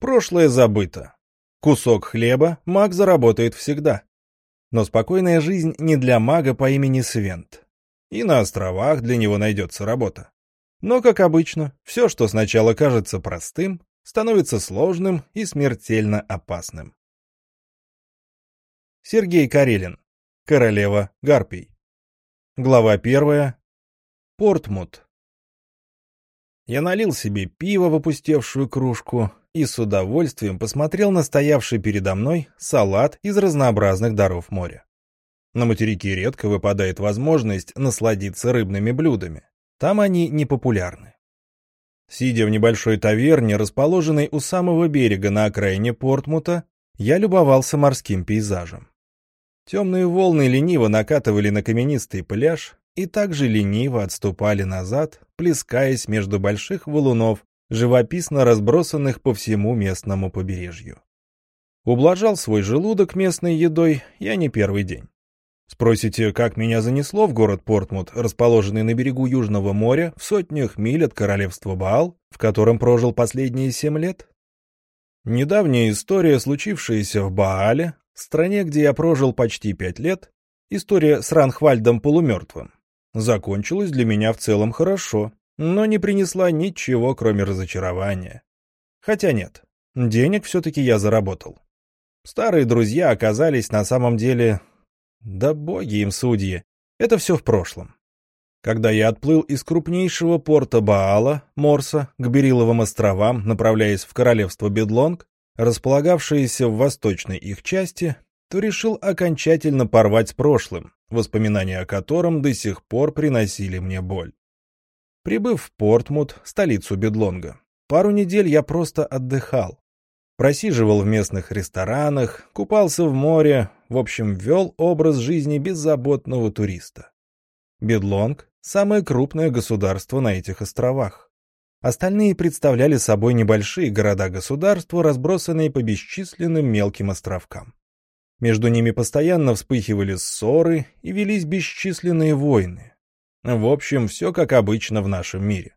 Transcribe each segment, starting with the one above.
Прошлое забыто. Кусок хлеба маг заработает всегда. Но спокойная жизнь не для мага по имени Свент. И на островах для него найдется работа. Но, как обычно, все, что сначала кажется простым, становится сложным и смертельно опасным. Сергей Карелин. Королева Гарпий. Глава первая. Портмут. Я налил себе пиво в опустевшую кружку и с удовольствием посмотрел на стоявший передо мной салат из разнообразных даров моря. На материке редко выпадает возможность насладиться рыбными блюдами. Там они не популярны. Сидя в небольшой таверне, расположенной у самого берега на окраине Портмута, я любовался морским пейзажем. Темные волны лениво накатывали на каменистый пляж и также лениво отступали назад, плескаясь между больших валунов, живописно разбросанных по всему местному побережью. Ублажал свой желудок местной едой я не первый день. Спросите, как меня занесло в город Портмут, расположенный на берегу Южного моря, в сотнях миль от королевства Баал, в котором прожил последние семь лет? Недавняя история, случившаяся в Баале, стране, где я прожил почти пять лет, история с Ранхвальдом полумертвым, закончилась для меня в целом хорошо, но не принесла ничего, кроме разочарования. Хотя нет, денег все-таки я заработал. Старые друзья оказались на самом деле да боги им судьи, это все в прошлом. Когда я отплыл из крупнейшего порта Баала, Морса, к Бериловым островам, направляясь в королевство Бедлонг, располагавшееся в восточной их части, то решил окончательно порвать с прошлым, воспоминания о котором до сих пор приносили мне боль. Прибыв в Портмут, столицу Бедлонга, пару недель я просто отдыхал. Просиживал в местных ресторанах, купался в море, в общем, вел образ жизни беззаботного туриста. Бедлонг — самое крупное государство на этих островах. Остальные представляли собой небольшие города-государства, разбросанные по бесчисленным мелким островкам. Между ними постоянно вспыхивали ссоры и велись бесчисленные войны. В общем, все как обычно в нашем мире.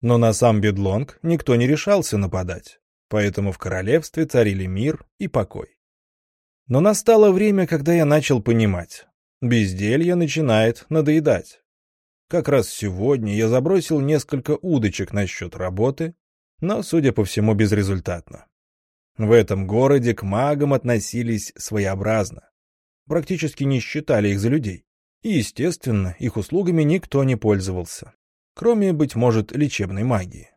Но на сам Бедлонг никто не решался нападать, поэтому в королевстве царили мир и покой. Но настало время, когда я начал понимать. Безделье начинает надоедать. Как раз сегодня я забросил несколько удочек насчет работы, но, судя по всему, безрезультатно. В этом городе к магам относились своеобразно. Практически не считали их за людей. И, естественно, их услугами никто не пользовался. Кроме, быть может, лечебной магии.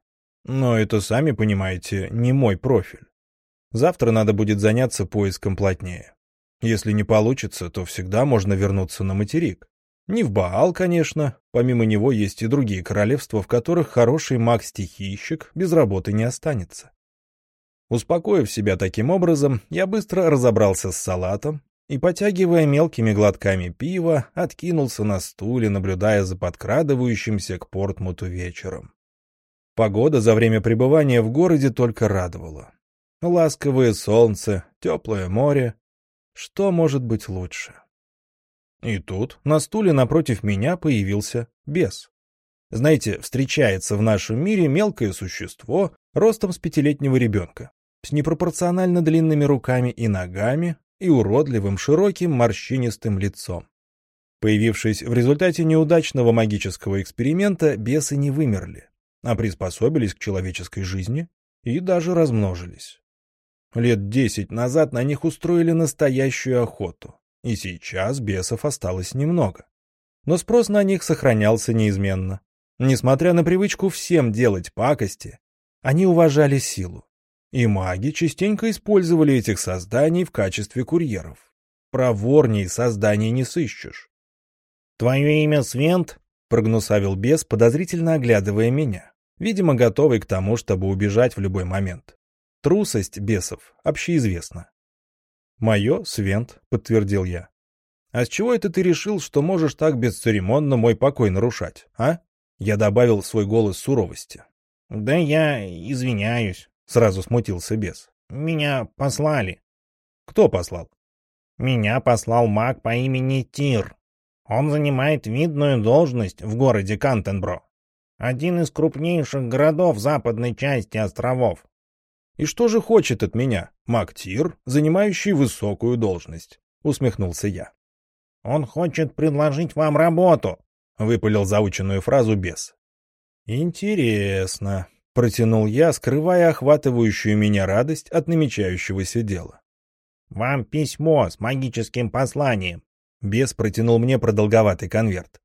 Но это, сами понимаете, не мой профиль. Завтра надо будет заняться поиском плотнее. Если не получится, то всегда можно вернуться на материк. Не в Баал, конечно, помимо него есть и другие королевства, в которых хороший маг-стихийщик без работы не останется. Успокоив себя таким образом, я быстро разобрался с салатом и, потягивая мелкими глотками пива, откинулся на стуле, наблюдая за подкрадывающимся к Портмуту вечером. Погода за время пребывания в городе только радовала. Ласковое солнце, теплое море. Что может быть лучше? И тут на стуле напротив меня появился бес. Знаете, встречается в нашем мире мелкое существо ростом с пятилетнего ребенка, с непропорционально длинными руками и ногами и уродливым широким морщинистым лицом. Появившись в результате неудачного магического эксперимента, бесы не вымерли, а приспособились к человеческой жизни и даже размножились. Лет десять назад на них устроили настоящую охоту, и сейчас бесов осталось немного. Но спрос на них сохранялся неизменно. Несмотря на привычку всем делать пакости, они уважали силу. И маги частенько использовали этих созданий в качестве курьеров. Проворней созданий не сыщешь. «Твое имя Свент?» — прогнусавил бес, подозрительно оглядывая меня, видимо, готовый к тому, чтобы убежать в любой момент. Трусость бесов общеизвестна. «Мое, Свент», — подтвердил я. «А с чего это ты решил, что можешь так бесцеремонно мой покой нарушать, а?» Я добавил свой голос суровости. «Да я извиняюсь», — сразу смутился бес. «Меня послали». «Кто послал?» «Меня послал маг по имени Тир. Он занимает видную должность в городе Кантенбро. Один из крупнейших городов западной части островов. И что же хочет от меня Мактир, занимающий высокую должность? Усмехнулся я. Он хочет предложить вам работу, выпалил заученную фразу бес. Интересно, протянул я, скрывая охватывающую меня радость от намечающегося дела. Вам письмо с магическим посланием. Бес протянул мне продолговатый конверт.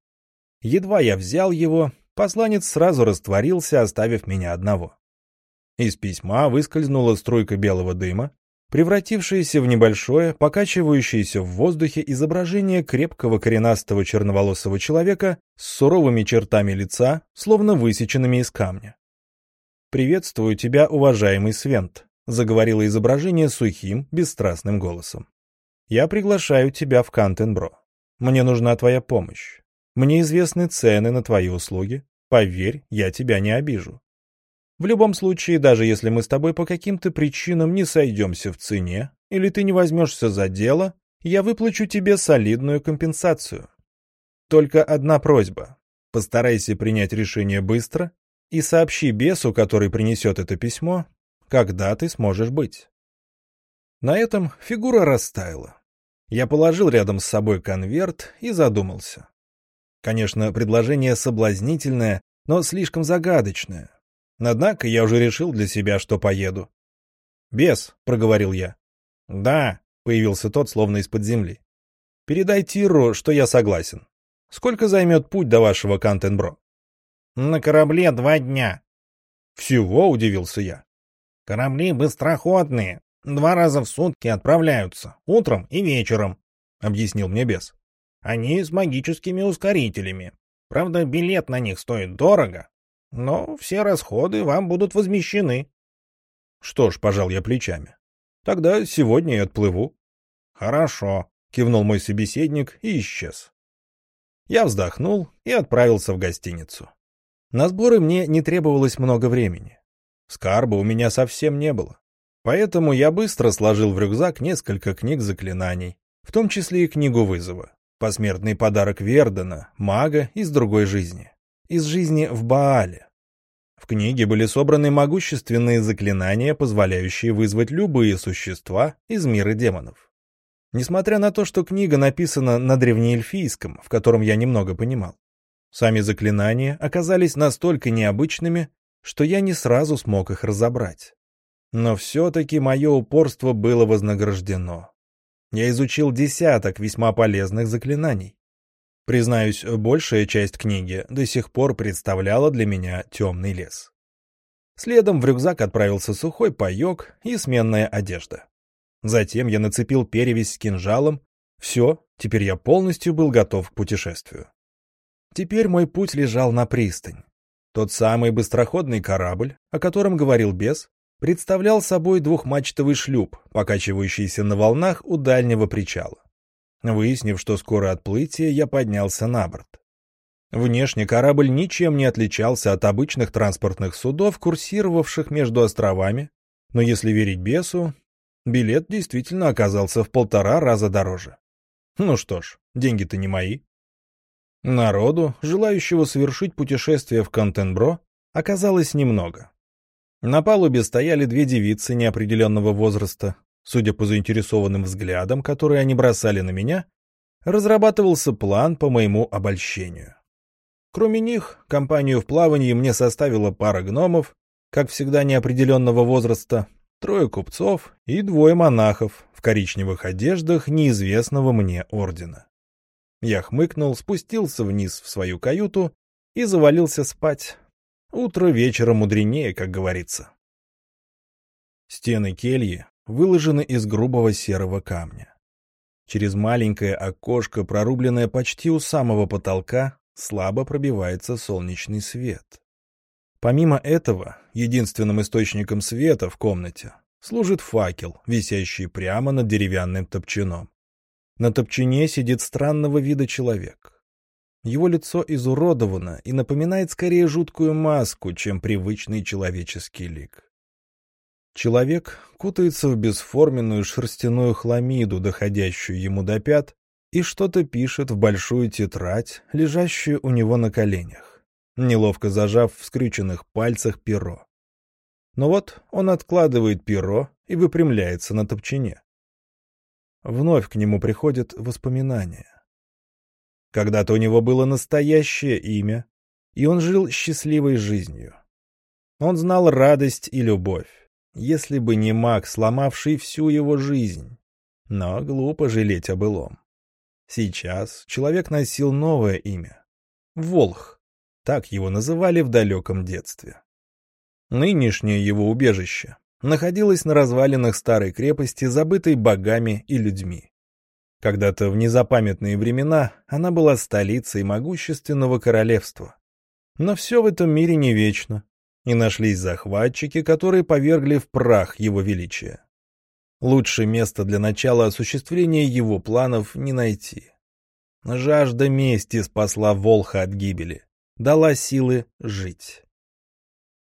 Едва я взял его, посланец сразу растворился, оставив меня одного. Из письма выскользнула струйка белого дыма, превратившаяся в небольшое, покачивающееся в воздухе изображение крепкого коренастого черноволосого человека с суровыми чертами лица, словно высеченными из камня. «Приветствую тебя, уважаемый Свент», — заговорило изображение сухим, бесстрастным голосом. «Я приглашаю тебя в Кантенбро. Мне нужна твоя помощь. Мне известны цены на твои услуги. Поверь, я тебя не обижу. В любом случае, даже если мы с тобой по каким-то причинам не сойдемся в цене, или ты не возьмешься за дело, я выплачу тебе солидную компенсацию. Только одна просьба. Постарайся принять решение быстро и сообщи бесу, который принесет это письмо, когда ты сможешь быть. На этом фигура растаяла. Я положил рядом с собой конверт и задумался. Конечно, предложение соблазнительное, но слишком загадочное. Однако я уже решил для себя, что поеду. «Бес», — проговорил я. «Да», — появился тот, словно из-под земли. «Передай Тиру, что я согласен. Сколько займет путь до вашего Кантенбро?» «На корабле два дня». «Всего?» — удивился я. «Корабли быстроходные. Два раза в сутки отправляются, утром и вечером», — объяснил мне бес. «Они с магическими ускорителями. Правда, билет на них стоит дорого, но все расходы вам будут возмещены. Что ж, пожал я плечами. Тогда сегодня и отплыву. Хорошо, кивнул мой собеседник и исчез. Я вздохнул и отправился в гостиницу. На сборы мне не требовалось много времени. Скарба у меня совсем не было. Поэтому я быстро сложил в рюкзак несколько книг заклинаний, в том числе и книгу вызова, посмертный подарок Вердена, мага из другой жизни из жизни в Баале. В книге были собраны могущественные заклинания, позволяющие вызвать любые существа из мира демонов. Несмотря на то, что книга написана на древнеэльфийском, в котором я немного понимал, сами заклинания оказались настолько необычными, что я не сразу смог их разобрать. Но все-таки мое упорство было вознаграждено. Я изучил десяток весьма полезных заклинаний. Признаюсь, большая часть книги до сих пор представляла для меня темный лес. Следом в рюкзак отправился сухой паек и сменная одежда. Затем я нацепил перевязь с кинжалом. Все, теперь я полностью был готов к путешествию. Теперь мой путь лежал на пристань. Тот самый быстроходный корабль, о котором говорил бес, представлял собой двухмачтовый шлюп, покачивающийся на волнах у дальнего причала. Выяснив, что скоро отплытие, я поднялся на борт. Внешне корабль ничем не отличался от обычных транспортных судов, курсировавших между островами, но если верить бесу, билет действительно оказался в полтора раза дороже. Ну что ж, деньги-то не мои. Народу, желающего совершить путешествие в Контенбро, оказалось немного. На палубе стояли две девицы неопределенного возраста, Судя по заинтересованным взглядам, которые они бросали на меня, разрабатывался план по моему обольщению. Кроме них, компанию в плавании мне составила пара гномов, как всегда неопределенного возраста, трое купцов и двое монахов в коричневых одеждах неизвестного мне ордена. Я хмыкнул, спустился вниз в свою каюту и завалился спать. Утро вечера мудренее, как говорится. Стены кельи выложены из грубого серого камня. Через маленькое окошко, прорубленное почти у самого потолка, слабо пробивается солнечный свет. Помимо этого, единственным источником света в комнате служит факел, висящий прямо над деревянным топчаном. На топчине сидит странного вида человек. Его лицо изуродовано и напоминает скорее жуткую маску, чем привычный человеческий лик. Человек кутается в бесформенную шерстяную хламиду, доходящую ему до пят, и что-то пишет в большую тетрадь, лежащую у него на коленях, неловко зажав в скрюченных пальцах перо. Но вот он откладывает перо и выпрямляется на топчине. Вновь к нему приходят воспоминания. Когда-то у него было настоящее имя, и он жил счастливой жизнью. Он знал радость и любовь, если бы не маг, сломавший всю его жизнь. Но глупо жалеть о былом. Сейчас человек носил новое имя — Волх. Так его называли в далеком детстве. Нынешнее его убежище находилось на развалинах старой крепости, забытой богами и людьми. Когда-то в незапамятные времена она была столицей могущественного королевства. Но все в этом мире не вечно, и нашлись захватчики, которые повергли в прах его величия. Лучшее место для начала осуществления его планов не найти. Жажда мести спасла Волха от гибели, дала силы жить.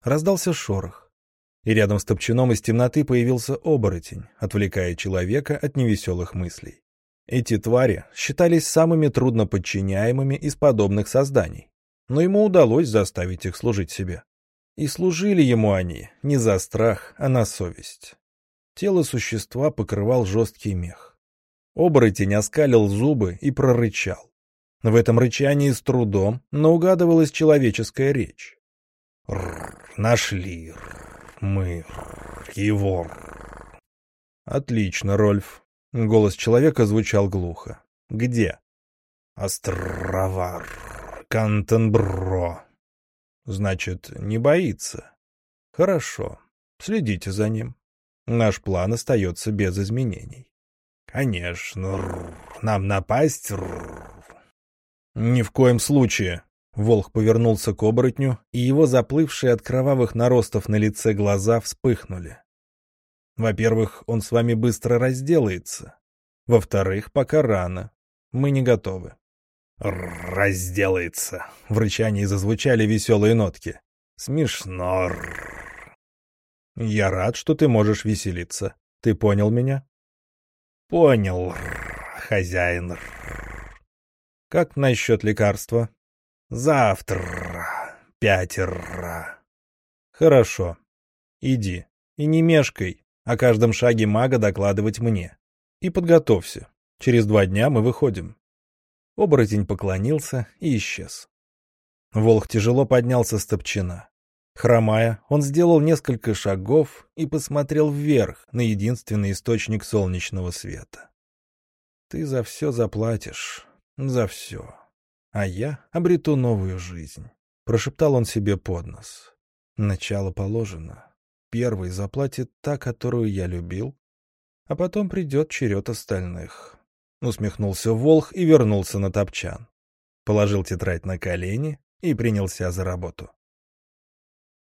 Раздался шорох, и рядом с топчаном из темноты появился оборотень, отвлекая человека от невеселых мыслей. Эти твари считались самыми трудноподчиняемыми из подобных созданий, но ему удалось заставить их служить себе. И служили ему они не за страх, а на совесть. Тело существа покрывал жесткий мех. Оборотень оскалил зубы и прорычал. В этом рычании с трудом, но угадывалась человеческая речь. «Нашли мы его». «Отлично, Рольф», Голос человека звучал глухо. «Где?» «Островар. Кантенбро». «Значит, не боится?» «Хорошо. Следите за ним. Наш план остается без изменений». «Конечно. Нам напасть?» «Ни в коем случае». Волк повернулся к оборотню, и его заплывшие от кровавых наростов на лице глаза вспыхнули. Во-первых, он с вами быстро разделается. Во-вторых, пока рано. Мы не готовы. «Разделается!» — в рычании зазвучали веселые нотки. «Смешно!» «Я рад, что ты можешь веселиться. Ты понял меня?» «Понял, хозяин». «Как насчет лекарства?» «Завтра. Пятеро». «Хорошо. Иди. И не мешкай. О каждом шаге мага докладывать мне. И подготовься. Через два дня мы выходим. Оборотень поклонился и исчез. Волк тяжело поднялся с топчина. Хромая, он сделал несколько шагов и посмотрел вверх на единственный источник солнечного света. «Ты за все заплатишь, за все, а я обрету новую жизнь», — прошептал он себе под нос. «Начало положено первый заплатит та, которую я любил, а потом придет черед остальных. Усмехнулся Волх и вернулся на топчан. Положил тетрадь на колени и принялся за работу.